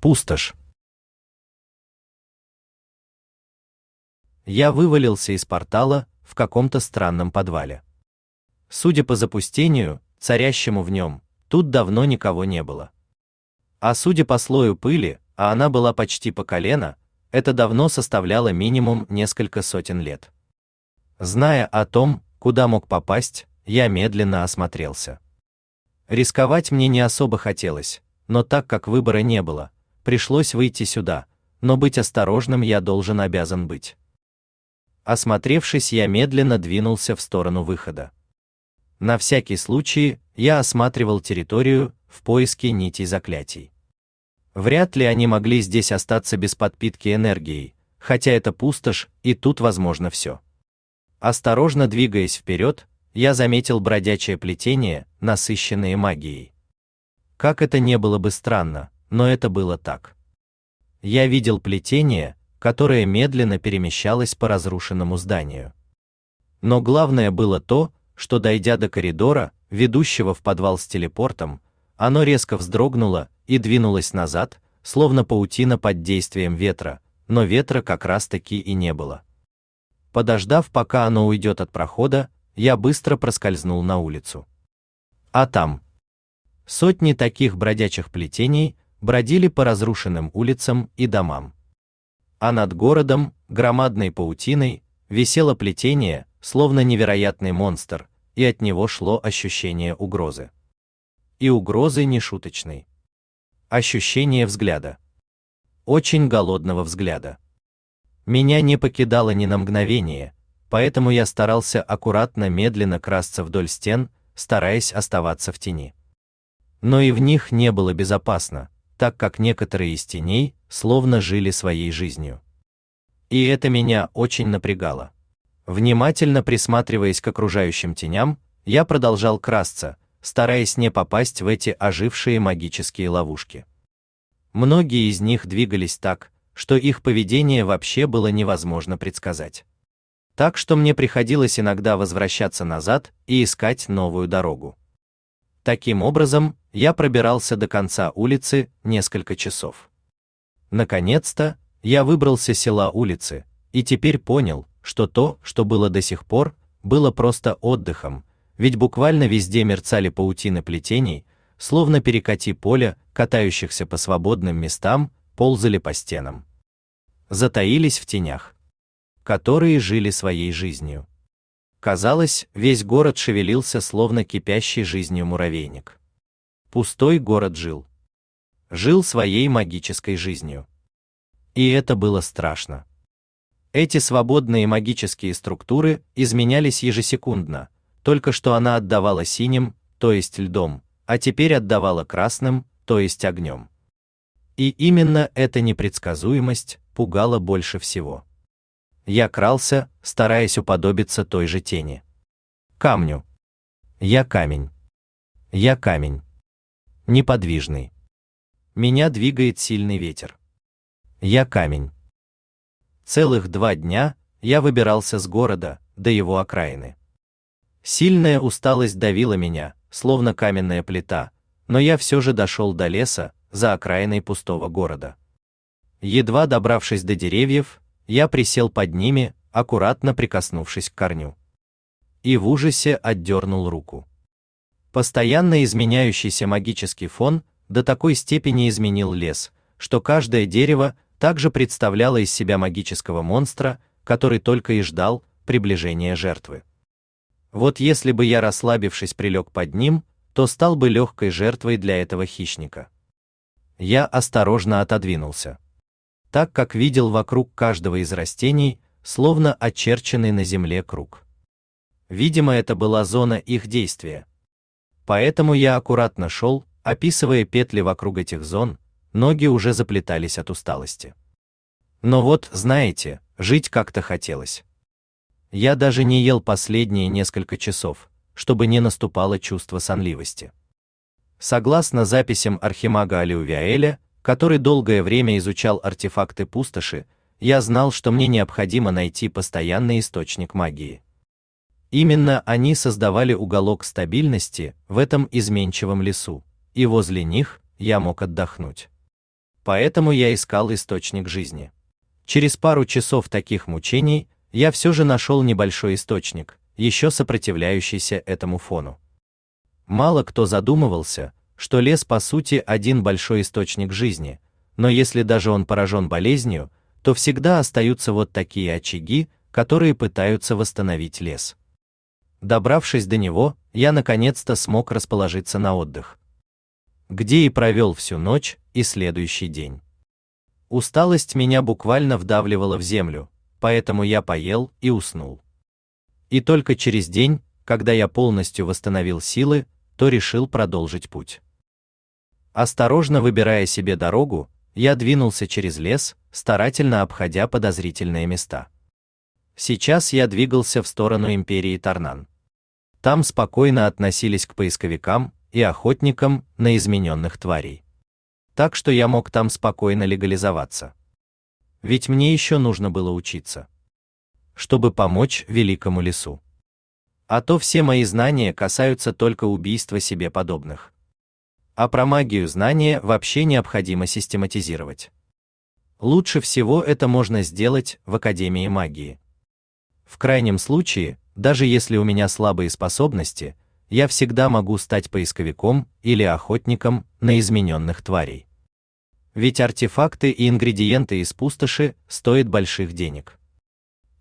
Пустошь. Я вывалился из портала в каком-то странном подвале. Судя по запустению, царящему в нем, тут давно никого не было. А судя по слою пыли, а она была почти по колено, это давно составляло минимум несколько сотен лет. Зная о том, куда мог попасть, я медленно осмотрелся. Рисковать мне не особо хотелось, но так как выбора не было, пришлось выйти сюда, но быть осторожным я должен обязан быть. Осмотревшись, я медленно двинулся в сторону выхода. На всякий случай я осматривал территорию в поиске нитей заклятий. Вряд ли они могли здесь остаться без подпитки энергией, хотя это пустошь, и тут возможно все. Осторожно двигаясь вперед, я заметил бродячее плетение, насыщенное магией. Как это не было бы странно, но это было так. Я видел плетение, которое медленно перемещалось по разрушенному зданию. Но главное было то, что дойдя до коридора, ведущего в подвал с телепортом, оно резко вздрогнуло и двинулось назад, словно паутина под действием ветра, но ветра как раз-таки и не было. Подождав, пока оно уйдет от прохода, я быстро проскользнул на улицу. А там сотни таких бродячих плетений бродили по разрушенным улицам и домам. А над городом, громадной паутиной, висело плетение, словно невероятный монстр, и от него шло ощущение угрозы. И угрозы не шуточной. Ощущение взгляда. Очень голодного взгляда. Меня не покидало ни на мгновение, поэтому я старался аккуратно медленно красться вдоль стен, стараясь оставаться в тени. Но и в них не было безопасно, так как некоторые из теней словно жили своей жизнью. И это меня очень напрягало. Внимательно присматриваясь к окружающим теням, я продолжал красться, стараясь не попасть в эти ожившие магические ловушки. Многие из них двигались так, что их поведение вообще было невозможно предсказать так что мне приходилось иногда возвращаться назад и искать новую дорогу. Таким образом, я пробирался до конца улицы несколько часов. Наконец-то, я выбрался села улицы, и теперь понял, что то, что было до сих пор, было просто отдыхом, ведь буквально везде мерцали паутины плетений, словно перекати поля, катающихся по свободным местам, ползали по стенам. Затаились в тенях которые жили своей жизнью. Казалось, весь город шевелился словно кипящий жизнью муравейник. Пустой город жил. Жил своей магической жизнью. И это было страшно. Эти свободные магические структуры изменялись ежесекундно, только что она отдавала синим, то есть льдом, а теперь отдавала красным, то есть огнем. И именно эта непредсказуемость пугала больше всего. Я крался, стараясь уподобиться той же тени. Камню. Я камень. Я камень. Неподвижный. Меня двигает сильный ветер. Я камень. Целых два дня я выбирался с города до его окраины. Сильная усталость давила меня, словно каменная плита, но я все же дошел до леса за окраиной пустого города. Едва добравшись до деревьев, я присел под ними, аккуратно прикоснувшись к корню. И в ужасе отдернул руку. Постоянно изменяющийся магический фон до такой степени изменил лес, что каждое дерево также представляло из себя магического монстра, который только и ждал приближения жертвы. Вот если бы я расслабившись прилег под ним, то стал бы легкой жертвой для этого хищника. Я осторожно отодвинулся так как видел вокруг каждого из растений, словно очерченный на земле круг. Видимо, это была зона их действия. Поэтому я аккуратно шел, описывая петли вокруг этих зон, ноги уже заплетались от усталости. Но вот, знаете, жить как-то хотелось. Я даже не ел последние несколько часов, чтобы не наступало чувство сонливости. Согласно записям архимага Алиувиаэля, который долгое время изучал артефакты пустоши, я знал, что мне необходимо найти постоянный источник магии. Именно они создавали уголок стабильности в этом изменчивом лесу, и возле них я мог отдохнуть. поэтому я искал источник жизни. Через пару часов таких мучений я все же нашел небольшой источник, еще сопротивляющийся этому фону. Мало кто задумывался, что лес по сути один большой источник жизни, но если даже он поражен болезнью, то всегда остаются вот такие очаги, которые пытаются восстановить лес. Добравшись до него, я наконец-то смог расположиться на отдых, где и провел всю ночь и следующий день. Усталость меня буквально вдавливала в землю, поэтому я поел и уснул. И только через день, когда я полностью восстановил силы, то решил продолжить путь. Осторожно выбирая себе дорогу, я двинулся через лес, старательно обходя подозрительные места. Сейчас я двигался в сторону империи Тарнан. Там спокойно относились к поисковикам и охотникам на измененных тварей. Так что я мог там спокойно легализоваться. Ведь мне еще нужно было учиться, чтобы помочь великому лесу. А то все мои знания касаются только убийства себе подобных. А про магию знания вообще необходимо систематизировать. Лучше всего это можно сделать в Академии магии. В крайнем случае, даже если у меня слабые способности, я всегда могу стать поисковиком или охотником на измененных тварей. Ведь артефакты и ингредиенты из пустоши стоят больших денег.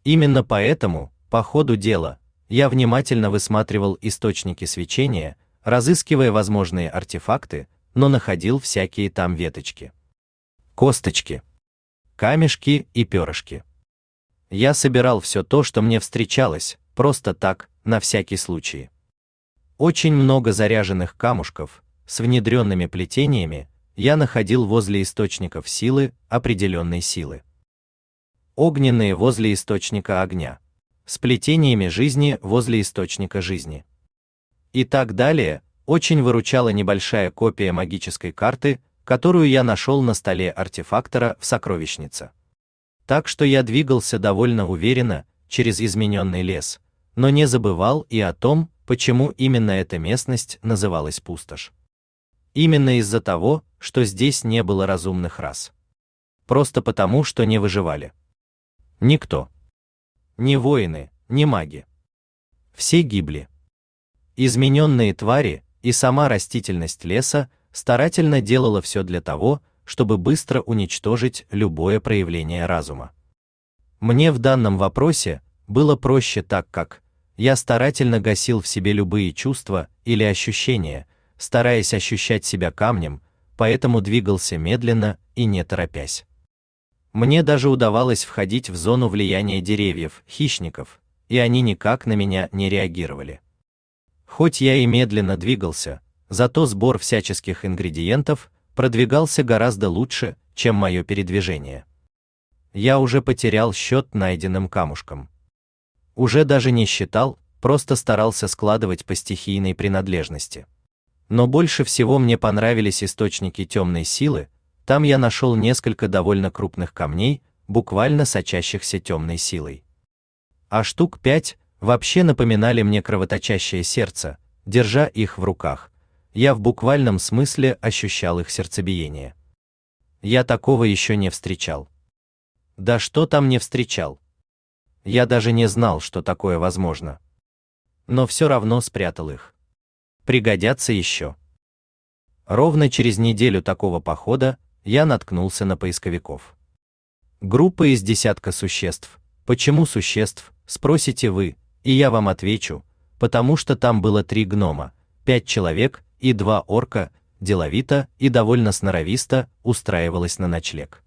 Именно поэтому, по ходу дела, я внимательно высматривал источники свечения, разыскивая возможные артефакты, но находил всякие там веточки, косточки, камешки и перышки. Я собирал все то, что мне встречалось, просто так, на всякий случай. Очень много заряженных камушков с внедренными плетениями я находил возле источников силы определенной силы. Огненные возле источника огня с плетениями жизни возле источника жизни. И так далее, очень выручала небольшая копия магической карты, которую я нашел на столе артефактора в сокровищнице. Так что я двигался довольно уверенно через измененный лес, но не забывал и о том, почему именно эта местность называлась пустошь. Именно из-за того, что здесь не было разумных рас. Просто потому, что не выживали. Никто. Ни воины, ни маги. Все гибли. Измененные твари и сама растительность леса старательно делала все для того, чтобы быстро уничтожить любое проявление разума. Мне в данном вопросе было проще так как я старательно гасил в себе любые чувства или ощущения, стараясь ощущать себя камнем, поэтому двигался медленно и не торопясь. Мне даже удавалось входить в зону влияния деревьев, хищников, и они никак на меня не реагировали. Хоть я и медленно двигался, зато сбор всяческих ингредиентов продвигался гораздо лучше, чем мое передвижение. Я уже потерял счет найденным камушкам. Уже даже не считал, просто старался складывать по стихийной принадлежности. Но больше всего мне понравились источники темной силы, там я нашел несколько довольно крупных камней, буквально сочащихся темной силой. А штук пять вообще напоминали мне кровоточащее сердце, держа их в руках. Я в буквальном смысле ощущал их сердцебиение. Я такого еще не встречал. Да что там не встречал? Я даже не знал, что такое возможно. Но все равно спрятал их. Пригодятся еще. Ровно через неделю такого похода я наткнулся на поисковиков. Группа из десятка существ. Почему существ, спросите вы, и я вам отвечу, потому что там было три гнома, пять человек и два орка, деловито и довольно сноровисто устраивалась на ночлег.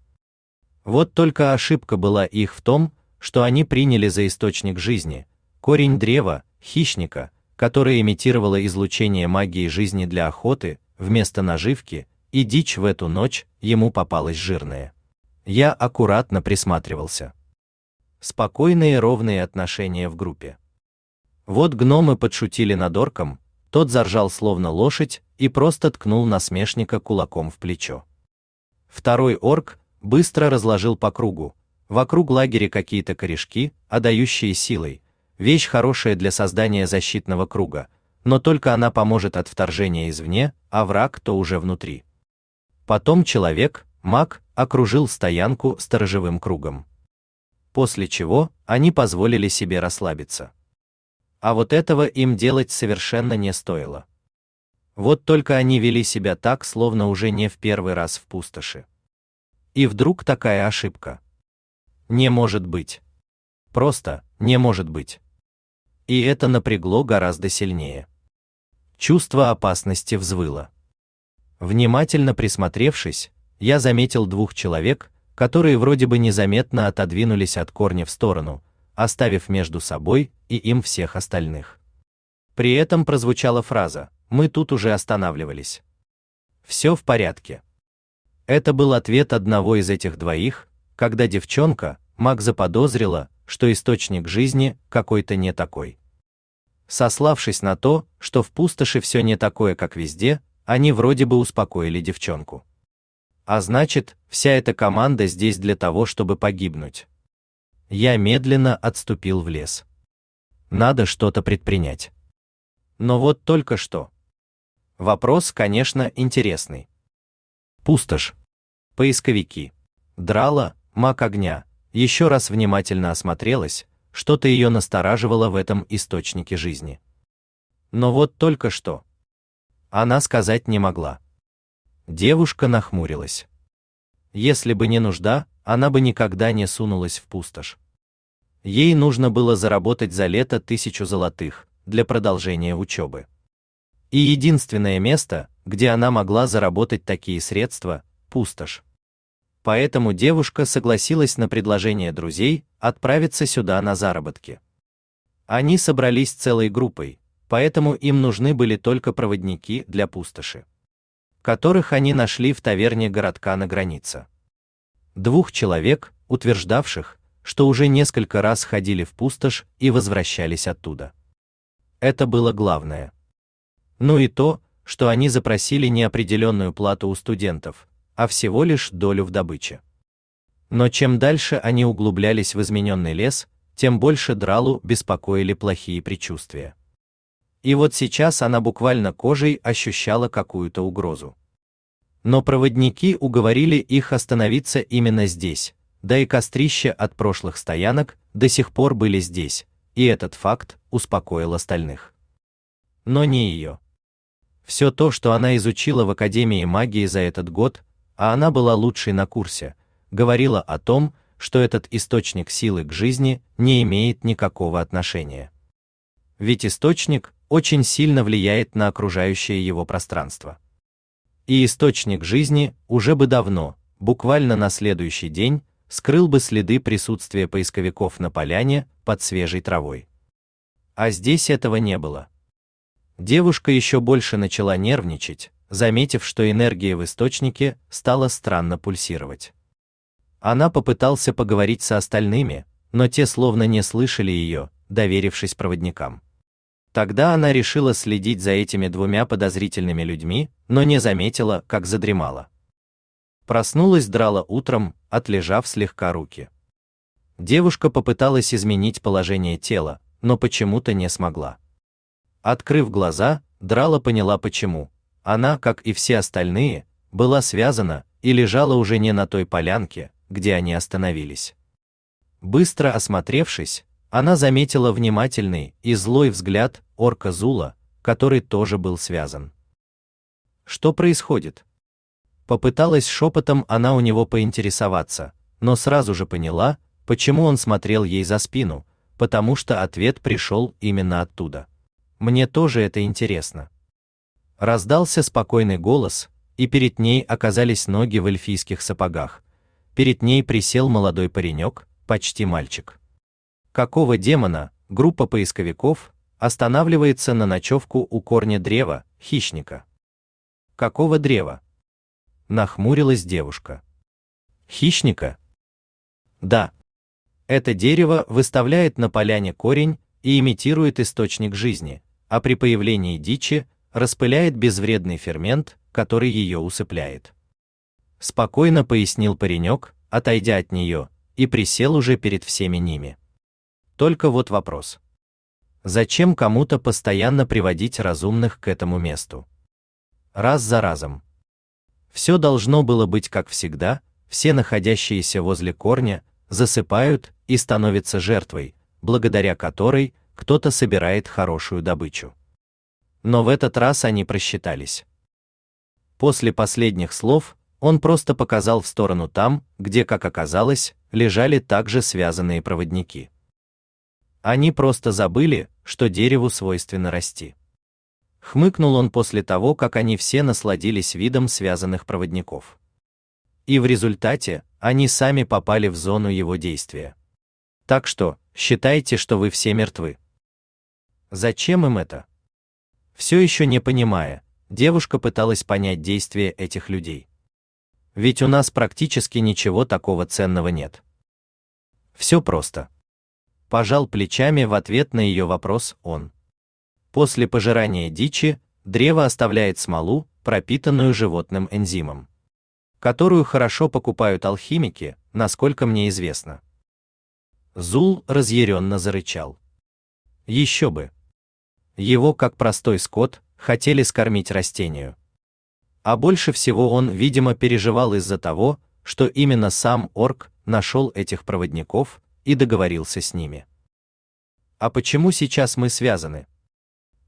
Вот только ошибка была их в том, что они приняли за источник жизни корень древа, хищника, которое имитировало излучение магии жизни для охоты, вместо наживки, и дичь в эту ночь ему попалась жирная. Я аккуратно присматривался. Спокойные ровные отношения в группе. Вот гномы подшутили над орком, тот заржал словно лошадь и просто ткнул насмешника кулаком в плечо. Второй орк быстро разложил по кругу, вокруг лагеря какие-то корешки, отдающие силой, вещь хорошая для создания защитного круга, но только она поможет от вторжения извне, а враг то уже внутри. Потом человек, маг окружил стоянку сторожевым кругом. После чего они позволили себе расслабиться. А вот этого им делать совершенно не стоило. Вот только они вели себя так, словно уже не в первый раз в пустоши. И вдруг такая ошибка. Не может быть. Просто не может быть. И это напрягло гораздо сильнее. Чувство опасности взвыло. Внимательно присмотревшись, я заметил двух человек, которые вроде бы незаметно отодвинулись от корня в сторону, оставив между собой и им всех остальных. При этом прозвучала фраза: "Мы тут уже останавливались". Все в порядке. Это был ответ одного из этих двоих, когда девчонка, Маг заподозрила, что источник жизни какой-то не такой. Сославшись на то, что в пустоши все не такое, как везде, они вроде бы успокоили девчонку. А значит, вся эта команда здесь для того, чтобы погибнуть. Я медленно отступил в лес. Надо что-то предпринять. Но вот только что. Вопрос, конечно, интересный. Пустошь. Поисковики. Драла, маг огня, еще раз внимательно осмотрелась, что-то ее настораживало в этом источнике жизни. Но вот только что. Она сказать не могла. Девушка нахмурилась. Если бы не нужда, она бы никогда не сунулась в пустошь. Ей нужно было заработать за лето тысячу золотых для продолжения учебы. И единственное место, где она могла заработать такие средства пустошь поэтому девушка согласилась на предложение друзей отправиться сюда на заработки. Они собрались целой группой, поэтому им нужны были только проводники для пустоши, которых они нашли в таверне городка на границе. Двух человек, утверждавших, что уже несколько раз ходили в пустошь и возвращались оттуда. Это было главное. Ну и то, что они запросили неопределенную плату у студентов, а всего лишь долю в добыче. Но чем дальше они углублялись в измененный лес, тем больше Дралу беспокоили плохие предчувствия. И вот сейчас она буквально кожей ощущала какую-то угрозу. Но проводники уговорили их остановиться именно здесь, да и кострища от прошлых стоянок до сих пор были здесь, и этот факт успокоил остальных. Но не ее. Все то, что она изучила в Академии магии за этот год, а она была лучшей на курсе, говорила о том, что этот источник силы к жизни не имеет никакого отношения. Ведь источник очень сильно влияет на окружающее его пространство. И источник жизни уже бы давно, буквально на следующий день, скрыл бы следы присутствия поисковиков на поляне под свежей травой. А здесь этого не было. Девушка еще больше начала нервничать, заметив, что энергия в источнике стала странно пульсировать. Она попытался поговорить со остальными, но те словно не слышали ее, доверившись проводникам. Тогда она решила следить за этими двумя подозрительными людьми, но не заметила, как задремала. Проснулась драла утром, отлежав слегка руки. Девушка попыталась изменить положение тела, но почему-то не смогла. Открыв глаза, Драла поняла почему, она, как и все остальные, была связана и лежала уже не на той полянке, где они остановились. Быстро осмотревшись, она заметила внимательный и злой взгляд орка Зула, который тоже был связан. Что происходит? Попыталась шепотом она у него поинтересоваться, но сразу же поняла, почему он смотрел ей за спину, потому что ответ пришел именно оттуда. Мне тоже это интересно. Раздался спокойный голос, и перед ней оказались ноги в эльфийских сапогах. Перед ней присел молодой паренек, почти мальчик. Какого демона группа поисковиков останавливается на ночевку у корня древа, хищника? Какого древа? Нахмурилась девушка. Хищника? Да. Это дерево выставляет на поляне корень и имитирует источник жизни, а при появлении дичи распыляет безвредный фермент, который ее усыпляет. Спокойно пояснил паренек, отойдя от нее, и присел уже перед всеми ними. Только вот вопрос. Зачем кому-то постоянно приводить разумных к этому месту? Раз за разом. Все должно было быть как всегда, все находящиеся возле корня засыпают и становятся жертвой, благодаря которой кто-то собирает хорошую добычу. Но в этот раз они просчитались. После последних слов он просто показал в сторону там, где, как оказалось, лежали также связанные проводники. Они просто забыли, что дереву свойственно расти. Хмыкнул он после того, как они все насладились видом связанных проводников. И в результате они сами попали в зону его действия. Так что, считайте, что вы все мертвы. Зачем им это? Все еще не понимая, девушка пыталась понять действия этих людей. Ведь у нас практически ничего такого ценного нет. Все просто. Пожал плечами в ответ на ее вопрос он. После пожирания дичи древо оставляет смолу, пропитанную животным энзимом, которую хорошо покупают алхимики, насколько мне известно. Зул разъяренно зарычал. Еще бы. Его, как простой скот, хотели скормить растению. А больше всего он, видимо, переживал из-за того, что именно сам орк нашел этих проводников и договорился с ними. А почему сейчас мы связаны?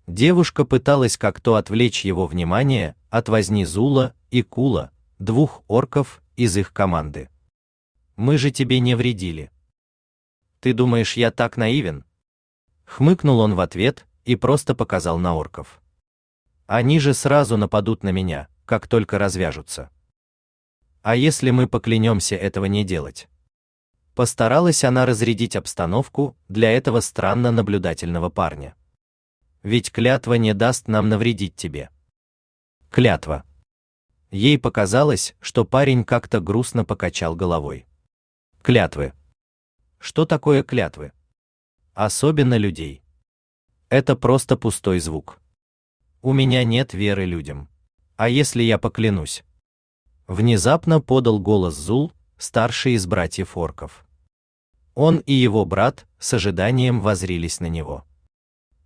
Девушка пыталась как-то отвлечь его внимание от возни Зула и Кула, двух орков из их команды. Мы же тебе не вредили. Ты думаешь, я так наивен? Хмыкнул он в ответ и просто показал на орков. Они же сразу нападут на меня, как только развяжутся. А если мы поклянемся этого не делать? Постаралась она разрядить обстановку для этого странно наблюдательного парня ведь клятва не даст нам навредить тебе. Клятва. Ей показалось, что парень как-то грустно покачал головой. Клятвы. Что такое клятвы? Особенно людей. Это просто пустой звук. У меня нет веры людям. А если я поклянусь? Внезапно подал голос Зул, старший из братьев орков. Он и его брат с ожиданием возрились на него.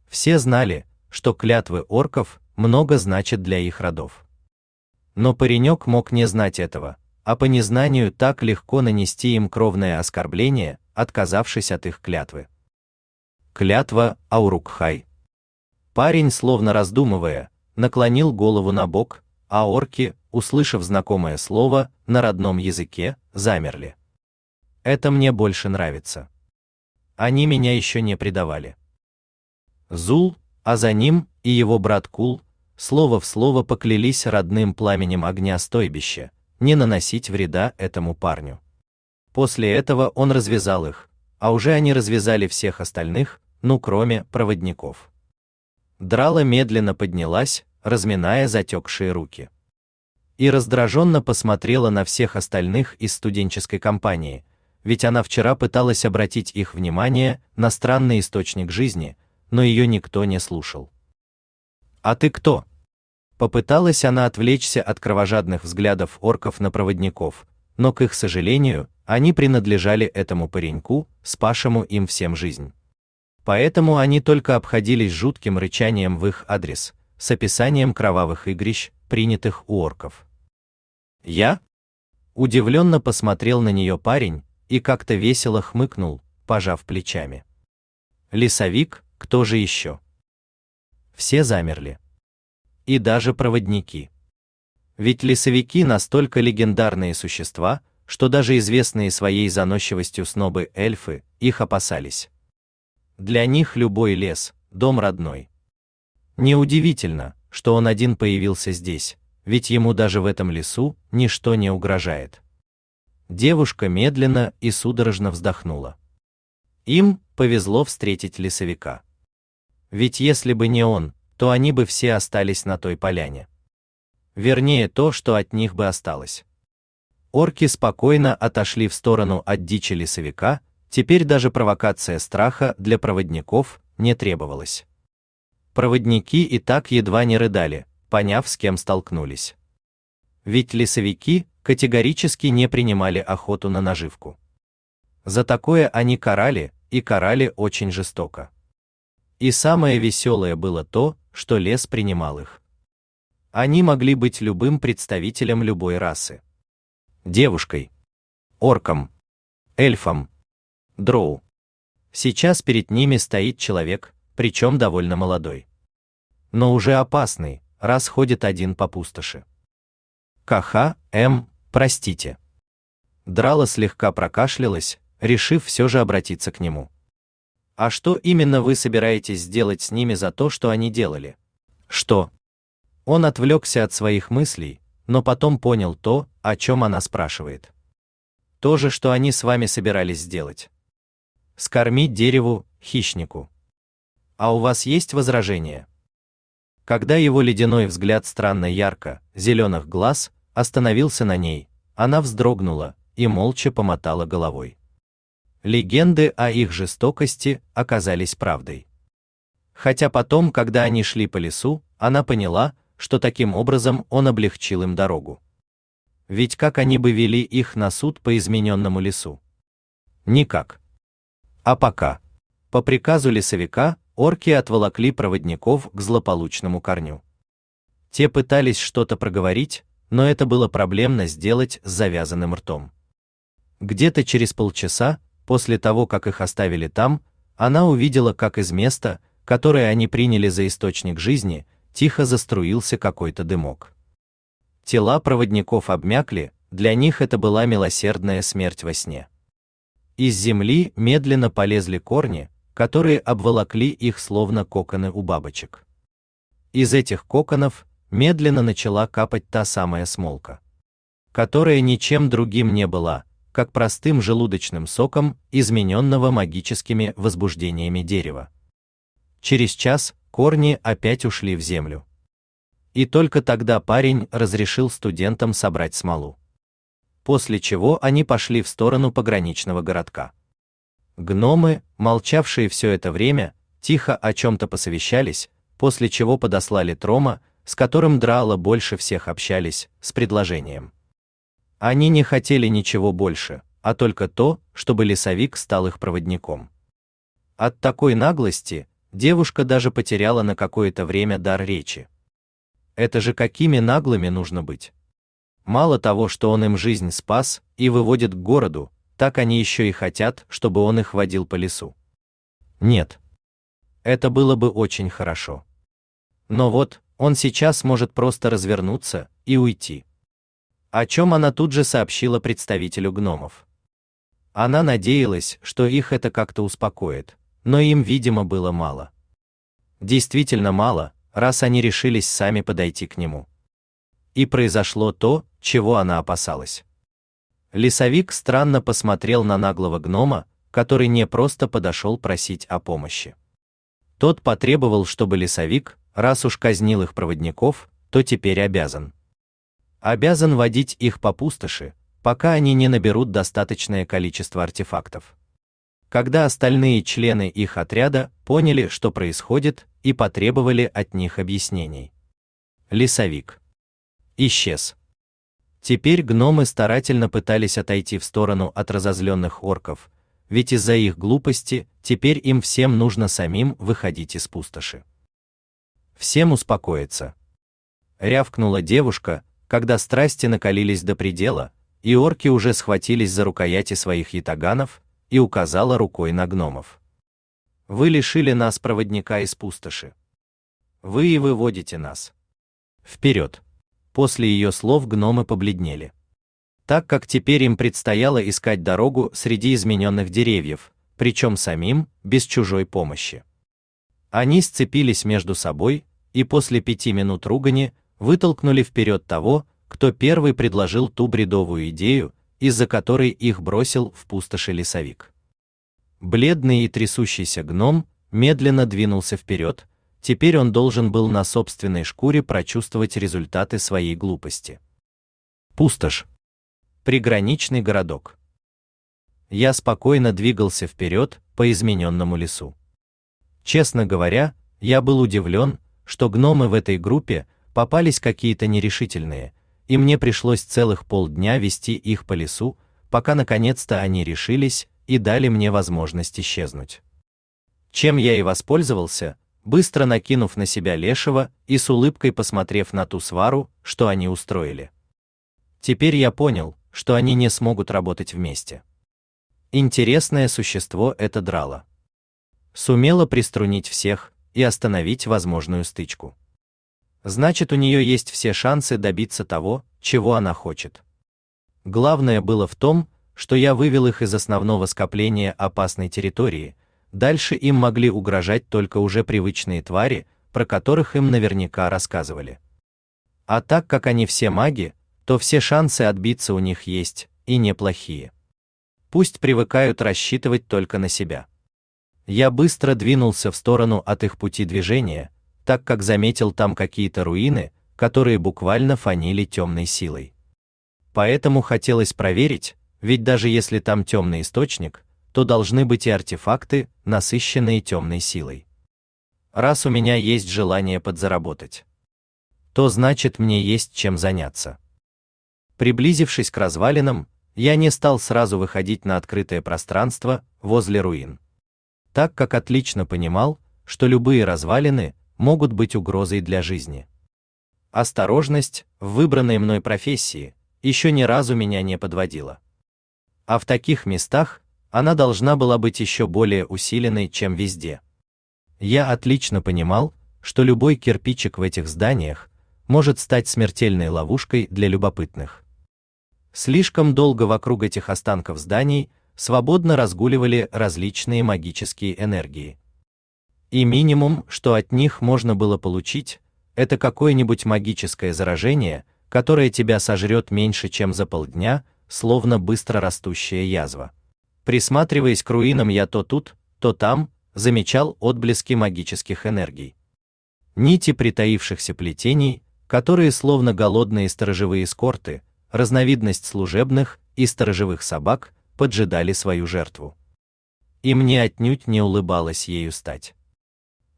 Все знали, что клятвы орков много значат для их родов. Но паренек мог не знать этого, а по незнанию так легко нанести им кровное оскорбление, отказавшись от их клятвы. Клятва Аурукхай. Парень, словно раздумывая, наклонил голову на бок, а орки, услышав знакомое слово на родном языке, замерли. Это мне больше нравится. Они меня еще не предавали. Зул, а за ним и его брат Кул, слово в слово поклялись родным пламенем огня стойбища, не наносить вреда этому парню. После этого он развязал их, а уже они развязали всех остальных, ну кроме проводников. Драла медленно поднялась, разминая затекшие руки. И раздраженно посмотрела на всех остальных из студенческой компании, ведь она вчера пыталась обратить их внимание на странный источник жизни, но ее никто не слушал. А ты кто? Попыталась она отвлечься от кровожадных взглядов орков на проводников, но к их сожалению, они принадлежали этому пареньку, спасшему им всем жизнь. Поэтому они только обходились жутким рычанием в их адрес, с описанием кровавых игрищ, принятых у орков. Я? Удивленно посмотрел на нее парень и как-то весело хмыкнул, пожав плечами. Лесовик, кто же еще? Все замерли. И даже проводники. Ведь лесовики настолько легендарные существа, что даже известные своей заносчивостью снобы эльфы их опасались. Для них любой лес дом родной. Неудивительно, что он один появился здесь, ведь ему даже в этом лесу ничто не угрожает. Девушка медленно и судорожно вздохнула. Им повезло встретить лесовика. Ведь если бы не он, то они бы все остались на той поляне. Вернее, то, что от них бы осталось. Орки спокойно отошли в сторону от дичи лесовика, теперь даже провокация страха для проводников не требовалась. Проводники и так едва не рыдали, поняв, с кем столкнулись. Ведь лесовики категорически не принимали охоту на наживку. За такое они карали, и карали очень жестоко. И самое веселое было то, что лес принимал их. Они могли быть любым представителем любой расы. Девушкой, орком, эльфом, дроу. Сейчас перед ними стоит человек, причем довольно молодой. Но уже опасный, раз ходит один по пустоши. КХ, М, простите. Драла слегка прокашлялась, решив все же обратиться к нему. А что именно вы собираетесь сделать с ними за то, что они делали? Что? Он отвлекся от своих мыслей, но потом понял то, о чем она спрашивает. То же, что они с вами собирались сделать. Скормить дереву, хищнику. А у вас есть возражения? Когда его ледяной взгляд странно ярко, зеленых глаз, остановился на ней, она вздрогнула и молча помотала головой. Легенды о их жестокости оказались правдой. Хотя потом, когда они шли по лесу, она поняла, что таким образом он облегчил им дорогу. Ведь как они бы вели их на суд по измененному лесу? Никак. А пока. По приказу лесовика, орки отволокли проводников к злополучному корню. Те пытались что-то проговорить, но это было проблемно сделать с завязанным ртом. Где-то через полчаса После того, как их оставили там, она увидела, как из места, которое они приняли за источник жизни, тихо заструился какой-то дымок. Тела проводников обмякли, для них это была милосердная смерть во сне. Из земли медленно полезли корни, которые обволокли их словно коконы у бабочек. Из этих коконов медленно начала капать та самая смолка, которая ничем другим не была, как простым желудочным соком, измененного магическими возбуждениями дерева. Через час корни опять ушли в землю. И только тогда парень разрешил студентам собрать смолу. После чего они пошли в сторону пограничного городка. Гномы, молчавшие все это время, тихо о чем-то посовещались, после чего подослали Трома, с которым Драла больше всех общались, с предложением. Они не хотели ничего больше, а только то, чтобы лесовик стал их проводником. От такой наглости девушка даже потеряла на какое-то время дар речи. Это же какими наглыми нужно быть? Мало того, что он им жизнь спас и выводит к городу, так они еще и хотят, чтобы он их водил по лесу. Нет. Это было бы очень хорошо. Но вот, он сейчас может просто развернуться и уйти о чем она тут же сообщила представителю гномов. Она надеялась, что их это как-то успокоит, но им, видимо, было мало. Действительно мало, раз они решились сами подойти к нему. И произошло то, чего она опасалась. Лесовик странно посмотрел на наглого гнома, который не просто подошел просить о помощи. Тот потребовал, чтобы лесовик, раз уж казнил их проводников, то теперь обязан обязан водить их по пустоши, пока они не наберут достаточное количество артефактов. Когда остальные члены их отряда поняли, что происходит, и потребовали от них объяснений. Лесовик исчез. Теперь гномы старательно пытались отойти в сторону от разозленных орков, ведь из-за их глупости теперь им всем нужно самим выходить из пустоши. Всем успокоиться. Рявкнула девушка, когда страсти накалились до предела, и орки уже схватились за рукояти своих ятаганов и указала рукой на гномов. Вы лишили нас проводника из пустоши. Вы и выводите нас. Вперед. После ее слов гномы побледнели. Так как теперь им предстояло искать дорогу среди измененных деревьев, причем самим, без чужой помощи. Они сцепились между собой, и после пяти минут ругани вытолкнули вперед того, кто первый предложил ту бредовую идею, из-за которой их бросил в пустоши лесовик. Бледный и трясущийся гном медленно двинулся вперед. Теперь он должен был на собственной шкуре прочувствовать результаты своей глупости. Пустошь. Приграничный городок. Я спокойно двигался вперед по измененному лесу. Честно говоря, я был удивлен, что гномы в этой группе попались какие-то нерешительные, и мне пришлось целых полдня вести их по лесу, пока наконец-то они решились и дали мне возможность исчезнуть. Чем я и воспользовался, быстро накинув на себя лешего и с улыбкой посмотрев на ту свару, что они устроили. Теперь я понял, что они не смогут работать вместе. Интересное существо это драло. Сумело приструнить всех и остановить возможную стычку. Значит, у нее есть все шансы добиться того, чего она хочет. Главное было в том, что я вывел их из основного скопления опасной территории. Дальше им могли угрожать только уже привычные твари, про которых им наверняка рассказывали. А так как они все маги, то все шансы отбиться у них есть, и неплохие. Пусть привыкают рассчитывать только на себя. Я быстро двинулся в сторону от их пути движения, так как заметил там какие-то руины, которые буквально фанили темной силой. Поэтому хотелось проверить, ведь даже если там темный источник, то должны быть и артефакты, насыщенные темной силой. Раз у меня есть желание подзаработать, то значит мне есть чем заняться. Приблизившись к развалинам, я не стал сразу выходить на открытое пространство возле руин, так как отлично понимал, что любые развалины могут быть угрозой для жизни. Осторожность в выбранной мной профессии еще ни разу меня не подводила. А в таких местах она должна была быть еще более усиленной, чем везде. Я отлично понимал, что любой кирпичик в этих зданиях может стать смертельной ловушкой для любопытных. Слишком долго вокруг этих останков зданий свободно разгуливали различные магические энергии. И минимум, что от них можно было получить, это какое-нибудь магическое заражение, которое тебя сожрет меньше, чем за полдня, словно быстро растущая язва. Присматриваясь к руинам, я то тут, то там замечал отблески магических энергий. Нити притаившихся плетений, которые словно голодные сторожевые скорты, разновидность служебных и сторожевых собак, поджидали свою жертву. И мне отнюдь не улыбалось ею стать.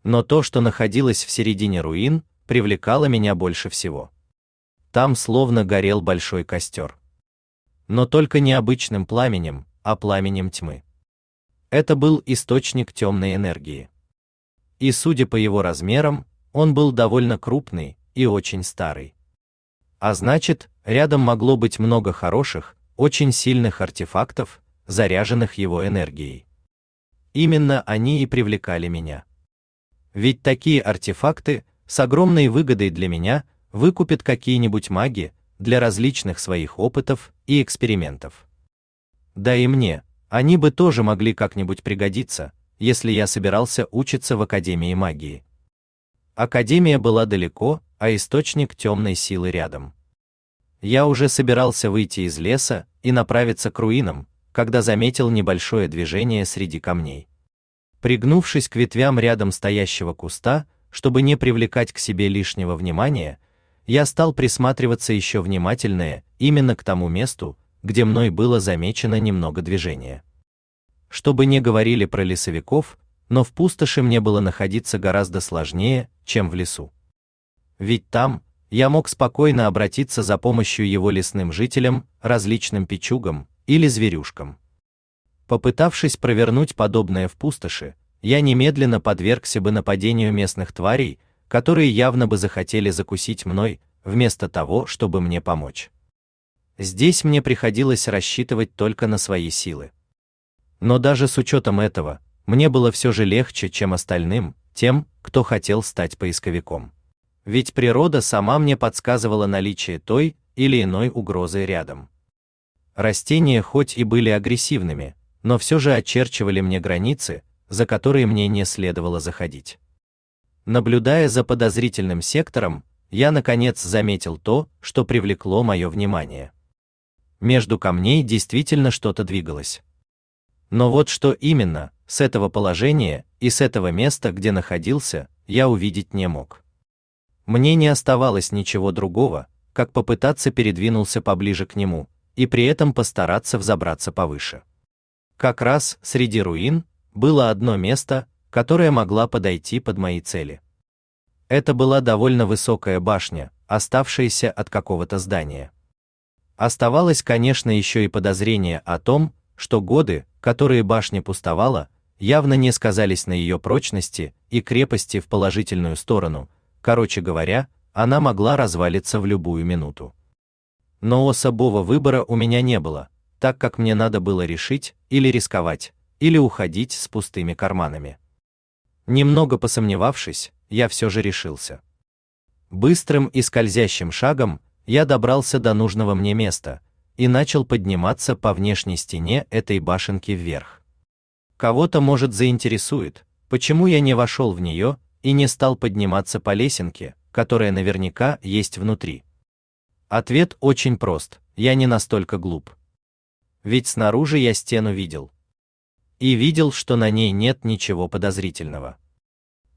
Но то, что находилось в середине руин, привлекало меня больше всего. Там словно горел большой костер. Но только не обычным пламенем, а пламенем тьмы. Это был источник темной энергии. И судя по его размерам, он был довольно крупный и очень старый. А значит, рядом могло быть много хороших, очень сильных артефактов, заряженных его энергией. Именно они и привлекали меня. Ведь такие артефакты с огромной выгодой для меня выкупят какие-нибудь маги для различных своих опытов и экспериментов. Да и мне, они бы тоже могли как-нибудь пригодиться, если я собирался учиться в Академии магии. Академия была далеко, а источник темной силы рядом. Я уже собирался выйти из леса и направиться к руинам, когда заметил небольшое движение среди камней. Пригнувшись к ветвям рядом стоящего куста, чтобы не привлекать к себе лишнего внимания, я стал присматриваться еще внимательнее именно к тому месту, где мной было замечено немного движения. Чтобы не говорили про лесовиков, но в пустоши мне было находиться гораздо сложнее, чем в лесу. Ведь там я мог спокойно обратиться за помощью его лесным жителям, различным печугам или зверюшкам. Попытавшись провернуть подобное в пустоши, я немедленно подвергся бы нападению местных тварей, которые явно бы захотели закусить мной, вместо того, чтобы мне помочь. Здесь мне приходилось рассчитывать только на свои силы. Но даже с учетом этого, мне было все же легче, чем остальным, тем, кто хотел стать поисковиком. Ведь природа сама мне подсказывала наличие той или иной угрозы рядом. Растения хоть и были агрессивными, но все же очерчивали мне границы, за которые мне не следовало заходить. Наблюдая за подозрительным сектором, я наконец заметил то, что привлекло мое внимание. Между камней действительно что-то двигалось. Но вот что именно, с этого положения и с этого места, где находился, я увидеть не мог. Мне не оставалось ничего другого, как попытаться передвинуться поближе к нему и при этом постараться взобраться повыше. Как раз среди руин было одно место, которое могла подойти под мои цели. Это была довольно высокая башня, оставшаяся от какого-то здания. Оставалось, конечно, еще и подозрение о том, что годы, которые башня пустовала, явно не сказались на ее прочности и крепости в положительную сторону. Короче говоря, она могла развалиться в любую минуту. Но особого выбора у меня не было, так как мне надо было решить или рисковать, или уходить с пустыми карманами. Немного посомневавшись, я все же решился. Быстрым и скользящим шагом я добрался до нужного мне места и начал подниматься по внешней стене этой башенки вверх. Кого-то может заинтересует, почему я не вошел в нее и не стал подниматься по лесенке, которая наверняка есть внутри. Ответ очень прост. Я не настолько глуп. Ведь снаружи я стену видел. И видел, что на ней нет ничего подозрительного.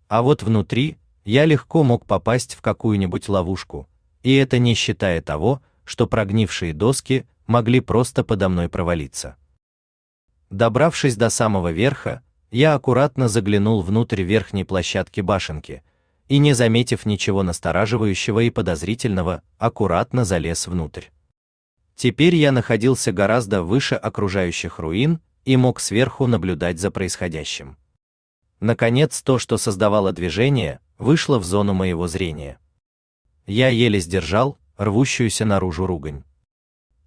А вот внутри я легко мог попасть в какую-нибудь ловушку, и это не считая того, что прогнившие доски могли просто подо мной провалиться. Добравшись до самого верха, я аккуратно заглянул внутрь верхней площадки башенки и, не заметив ничего настораживающего и подозрительного, аккуратно залез внутрь. Теперь я находился гораздо выше окружающих руин и мог сверху наблюдать за происходящим. Наконец, то, что создавало движение, вышло в зону моего зрения. Я еле сдержал рвущуюся наружу ругань.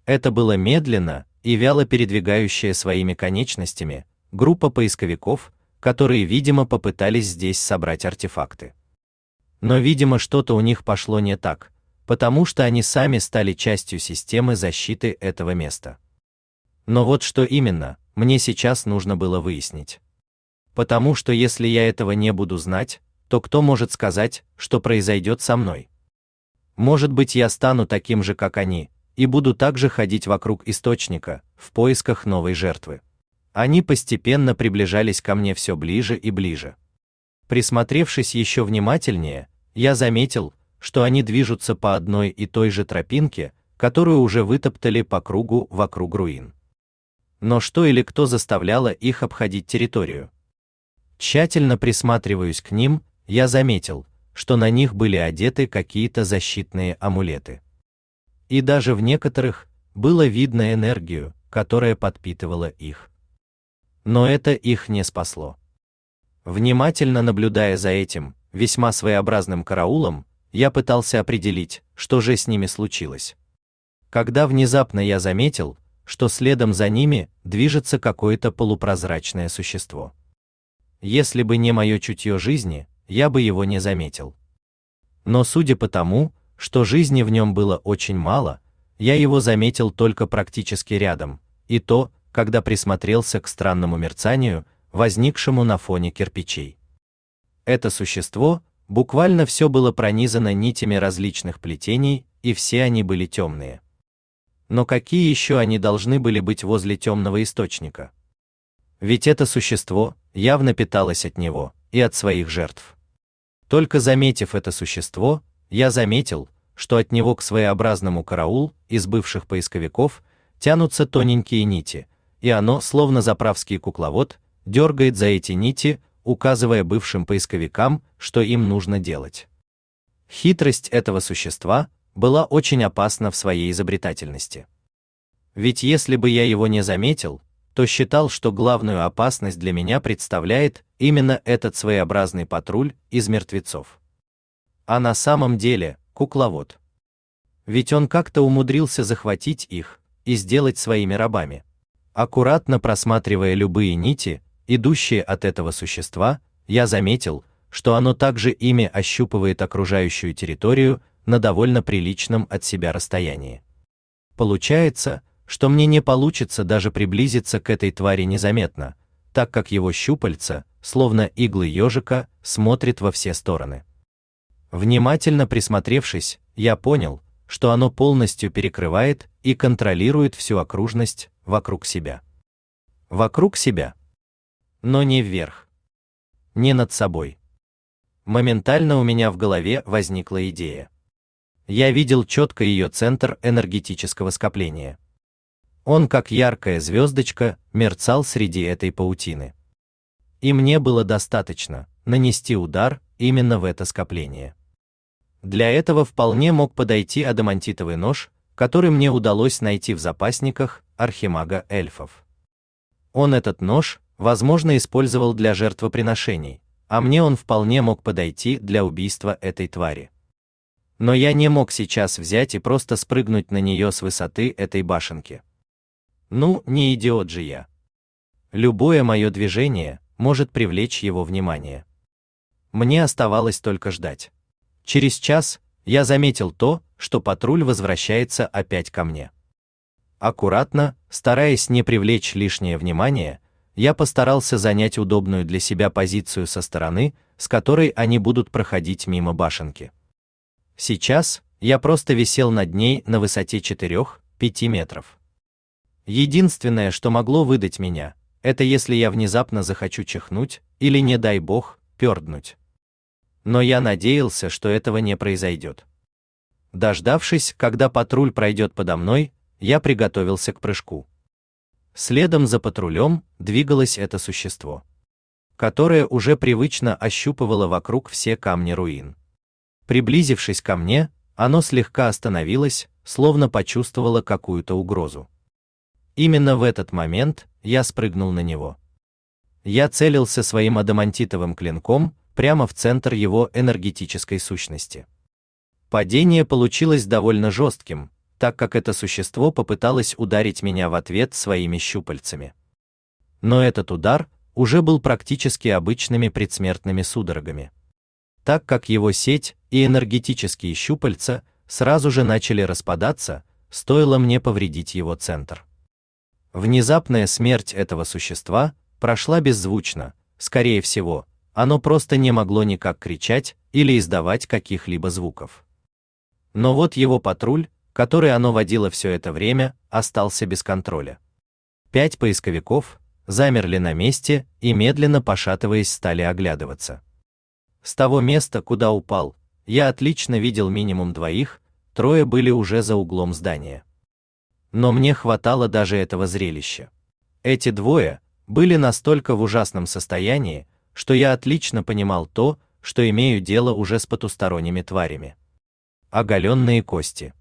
Это было медленно и вяло передвигающая своими конечностями группа поисковиков, которые, видимо, попытались здесь собрать артефакты. Но, видимо, что-то у них пошло не так, потому что они сами стали частью системы защиты этого места. Но вот что именно, мне сейчас нужно было выяснить. Потому что если я этого не буду знать, то кто может сказать, что произойдет со мной? Может быть, я стану таким же, как они, и буду также ходить вокруг источника в поисках новой жертвы. Они постепенно приближались ко мне все ближе и ближе. Присмотревшись еще внимательнее, я заметил, что они движутся по одной и той же тропинке, которую уже вытоптали по кругу вокруг руин. Но что или кто заставляло их обходить территорию? Тщательно присматриваясь к ним, я заметил, что на них были одеты какие-то защитные амулеты. И даже в некоторых было видно энергию, которая подпитывала их. Но это их не спасло. Внимательно наблюдая за этим, весьма своеобразным караулом, я пытался определить, что же с ними случилось. Когда внезапно я заметил, что следом за ними движется какое-то полупрозрачное существо. Если бы не мое чутье жизни, я бы его не заметил. Но судя по тому, что жизни в нем было очень мало, я его заметил только практически рядом, и то, когда присмотрелся к странному мерцанию, возникшему на фоне кирпичей. Это существо, буквально все было пронизано нитями различных плетений, и все они были темные. Но какие еще они должны были быть возле темного источника? Ведь это существо явно питалось от него и от своих жертв. Только заметив это существо, я заметил, что от него к своеобразному караул из бывших поисковиков тянутся тоненькие нити, и оно, словно заправский кукловод, дергает за эти нити, указывая бывшим поисковикам, что им нужно делать. Хитрость этого существа была очень опасна в своей изобретательности. Ведь если бы я его не заметил, то считал, что главную опасность для меня представляет именно этот своеобразный патруль из мертвецов. А на самом деле, кукловод. Ведь он как-то умудрился захватить их и сделать своими рабами. Аккуратно просматривая любые нити, идущие от этого существа, я заметил, что оно также ими ощупывает окружающую территорию на довольно приличном от себя расстоянии. Получается, что мне не получится даже приблизиться к этой твари незаметно, так как его щупальца, словно иглы ежика, смотрят во все стороны. Внимательно присмотревшись, я понял, что оно полностью перекрывает и контролирует всю окружность вокруг себя. Вокруг себя. Но не вверх. Не над собой. Моментально у меня в голове возникла идея. Я видел четко ее центр энергетического скопления. Он, как яркая звездочка, мерцал среди этой паутины. И мне было достаточно нанести удар именно в это скопление. Для этого вполне мог подойти адамантитовый нож, который мне удалось найти в запасниках архимага эльфов. Он этот нож возможно, использовал для жертвоприношений, а мне он вполне мог подойти для убийства этой твари. Но я не мог сейчас взять и просто спрыгнуть на нее с высоты этой башенки. Ну, не идиот же я. Любое мое движение может привлечь его внимание. Мне оставалось только ждать. Через час я заметил то, что патруль возвращается опять ко мне. Аккуратно, стараясь не привлечь лишнее внимание, я постарался занять удобную для себя позицию со стороны, с которой они будут проходить мимо башенки. Сейчас я просто висел над ней на высоте 4-5 метров. Единственное, что могло выдать меня, это если я внезапно захочу чихнуть или, не дай бог, перднуть. Но я надеялся, что этого не произойдет. Дождавшись, когда патруль пройдет подо мной, я приготовился к прыжку. Следом за патрулем двигалось это существо, которое уже привычно ощупывало вокруг все камни руин. Приблизившись ко мне, оно слегка остановилось, словно почувствовало какую-то угрозу. Именно в этот момент я спрыгнул на него. Я целился своим адамантитовым клинком прямо в центр его энергетической сущности. Падение получилось довольно жестким, так как это существо попыталось ударить меня в ответ своими щупальцами. Но этот удар уже был практически обычными предсмертными судорогами. Так как его сеть и энергетические щупальца сразу же начали распадаться, стоило мне повредить его центр. Внезапная смерть этого существа прошла беззвучно, скорее всего, оно просто не могло никак кричать или издавать каких-либо звуков. Но вот его патруль, который оно водило все это время, остался без контроля. Пять поисковиков замерли на месте и медленно пошатываясь стали оглядываться. С того места, куда упал, я отлично видел минимум двоих, трое были уже за углом здания. Но мне хватало даже этого зрелища. Эти двое были настолько в ужасном состоянии, что я отлично понимал то, что имею дело уже с потусторонними тварями. Оголенные кости.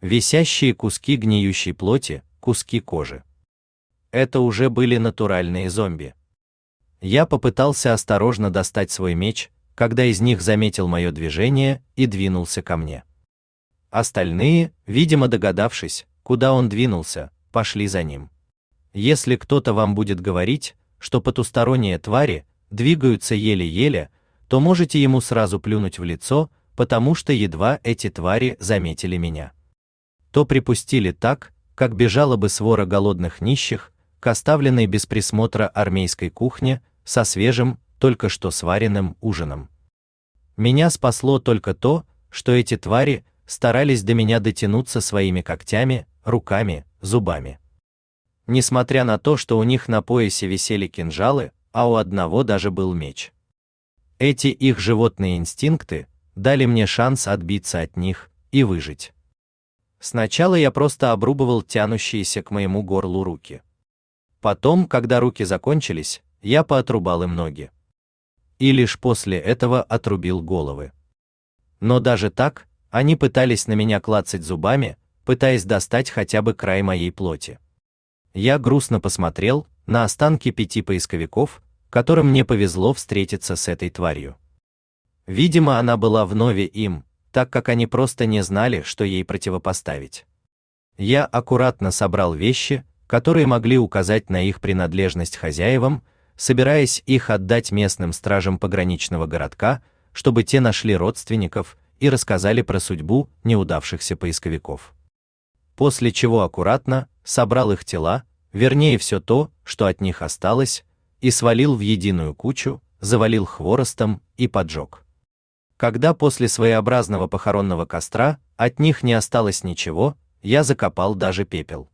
Висящие куски гниющей плоти, куски кожи. Это уже были натуральные зомби. Я попытался осторожно достать свой меч, когда из них заметил мое движение и двинулся ко мне. Остальные, видимо догадавшись, куда он двинулся, пошли за ним. Если кто-то вам будет говорить, что потусторонние твари двигаются еле-еле, то можете ему сразу плюнуть в лицо, потому что едва эти твари заметили меня. То припустили так, как бежала бы свора голодных нищих к оставленной без присмотра армейской кухне со свежим, только что сваренным ужином. Меня спасло только то, что эти твари старались до меня дотянуться своими когтями, руками, зубами. Несмотря на то, что у них на поясе висели кинжалы, а у одного даже был меч. Эти их животные инстинкты дали мне шанс отбиться от них и выжить. Сначала я просто обрубывал тянущиеся к моему горлу руки. Потом, когда руки закончились, я поотрубал им ноги. И лишь после этого отрубил головы. Но даже так, они пытались на меня клацать зубами, пытаясь достать хотя бы край моей плоти. Я грустно посмотрел на останки пяти поисковиков, которым мне повезло встретиться с этой тварью. Видимо, она была вновь им, так как они просто не знали, что ей противопоставить. Я аккуратно собрал вещи, которые могли указать на их принадлежность хозяевам, собираясь их отдать местным стражам пограничного городка, чтобы те нашли родственников и рассказали про судьбу неудавшихся поисковиков после чего аккуратно собрал их тела, вернее все то, что от них осталось, и свалил в единую кучу, завалил хворостом и поджег. Когда после своеобразного похоронного костра от них не осталось ничего, я закопал даже пепел.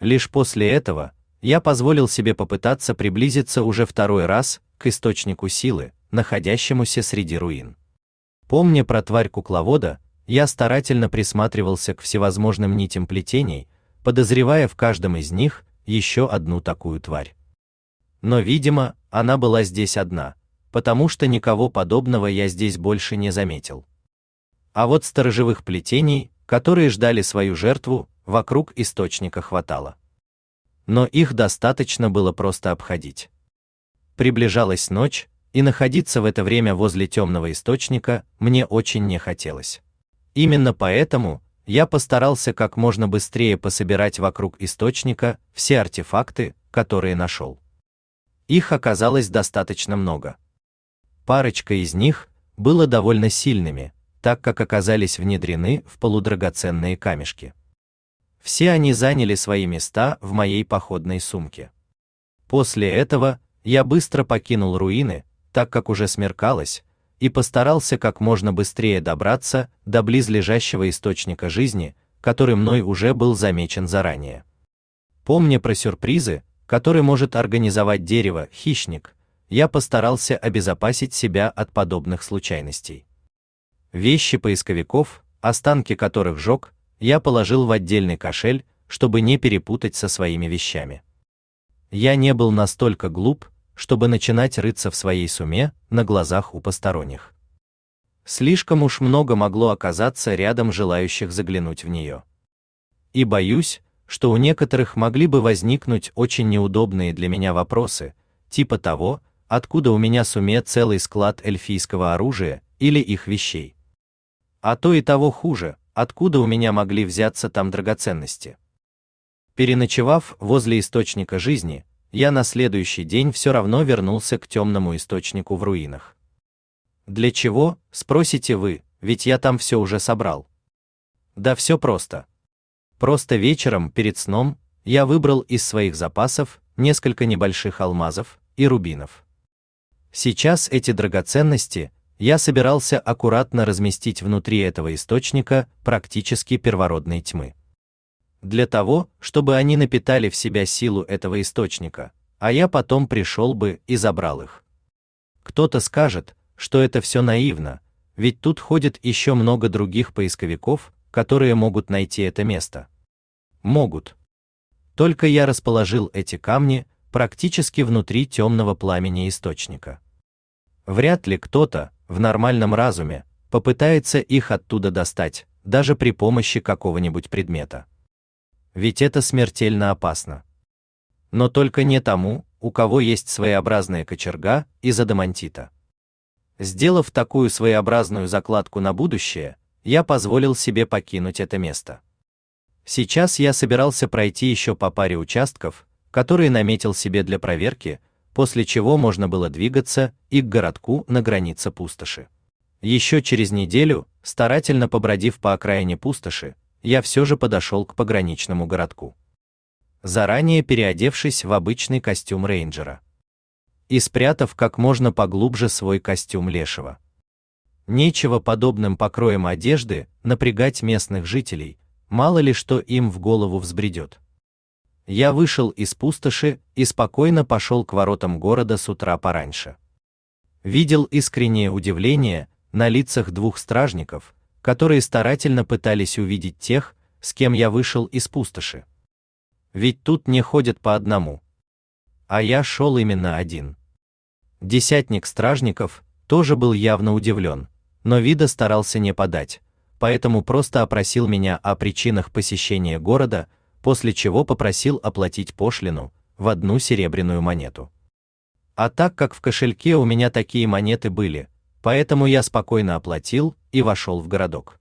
Лишь после этого я позволил себе попытаться приблизиться уже второй раз к источнику силы, находящемуся среди руин. Помня про тварь кукловода, я старательно присматривался к всевозможным нитям плетений, подозревая в каждом из них еще одну такую тварь. Но, видимо, она была здесь одна, потому что никого подобного я здесь больше не заметил. А вот сторожевых плетений, которые ждали свою жертву, вокруг источника хватало. но их достаточно было просто обходить. Приближалась ночь, и находиться в это время возле темного источника мне очень не хотелось. Именно поэтому я постарался как можно быстрее пособирать вокруг источника все артефакты, которые нашел. Их оказалось достаточно много. Парочка из них было довольно сильными, так как оказались внедрены в полудрагоценные камешки. Все они заняли свои места в моей походной сумке. После этого я быстро покинул руины, так как уже смеркалось, и постарался как можно быстрее добраться до близлежащего источника жизни, который мной уже был замечен заранее. Помня про сюрпризы, которые может организовать дерево хищник, я постарался обезопасить себя от подобных случайностей. Вещи поисковиков, останки которых жег, я положил в отдельный кошель, чтобы не перепутать со своими вещами. Я не был настолько глуп, чтобы начинать рыться в своей суме на глазах у посторонних. Слишком уж много могло оказаться рядом желающих заглянуть в нее. И боюсь, что у некоторых могли бы возникнуть очень неудобные для меня вопросы, типа того, откуда у меня суме целый склад эльфийского оружия или их вещей. А то и того хуже, откуда у меня могли взяться там драгоценности. Переночевав возле источника жизни, я на следующий день все равно вернулся к темному источнику в руинах. Для чего, спросите вы, ведь я там все уже собрал. Да все просто. Просто вечером перед сном я выбрал из своих запасов несколько небольших алмазов и рубинов. Сейчас эти драгоценности я собирался аккуратно разместить внутри этого источника практически первородной тьмы для того, чтобы они напитали в себя силу этого источника, а я потом пришел бы и забрал их. Кто-то скажет, что это все наивно, ведь тут ходит еще много других поисковиков, которые могут найти это место. Могут. Только я расположил эти камни практически внутри темного пламени источника. Вряд ли кто-то в нормальном разуме попытается их оттуда достать, даже при помощи какого-нибудь предмета ведь это смертельно опасно. Но только не тому, у кого есть своеобразная кочерга из адамантита. Сделав такую своеобразную закладку на будущее, я позволил себе покинуть это место. Сейчас я собирался пройти еще по паре участков, которые наметил себе для проверки, после чего можно было двигаться и к городку на границе пустоши. Еще через неделю, старательно побродив по окраине пустоши, я все же подошел к пограничному городку. Заранее переодевшись в обычный костюм рейнджера и спрятав как можно поглубже свой костюм лешего. Нечего подобным покроем одежды напрягать местных жителей, мало ли что им в голову взбредет. Я вышел из пустоши и спокойно пошел к воротам города с утра пораньше. Видел искреннее удивление на лицах двух стражников, которые старательно пытались увидеть тех, с кем я вышел из пустоши. Ведь тут не ходят по одному. А я шел именно один. Десятник стражников тоже был явно удивлен, но вида старался не подать, поэтому просто опросил меня о причинах посещения города, после чего попросил оплатить пошлину в одну серебряную монету. А так как в кошельке у меня такие монеты были, поэтому я спокойно оплатил и вошел в городок.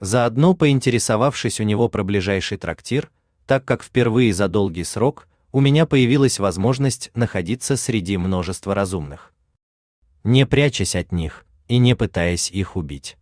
Заодно поинтересовавшись у него про ближайший трактир, так как впервые за долгий срок у меня появилась возможность находиться среди множества разумных. Не прячась от них и не пытаясь их убить.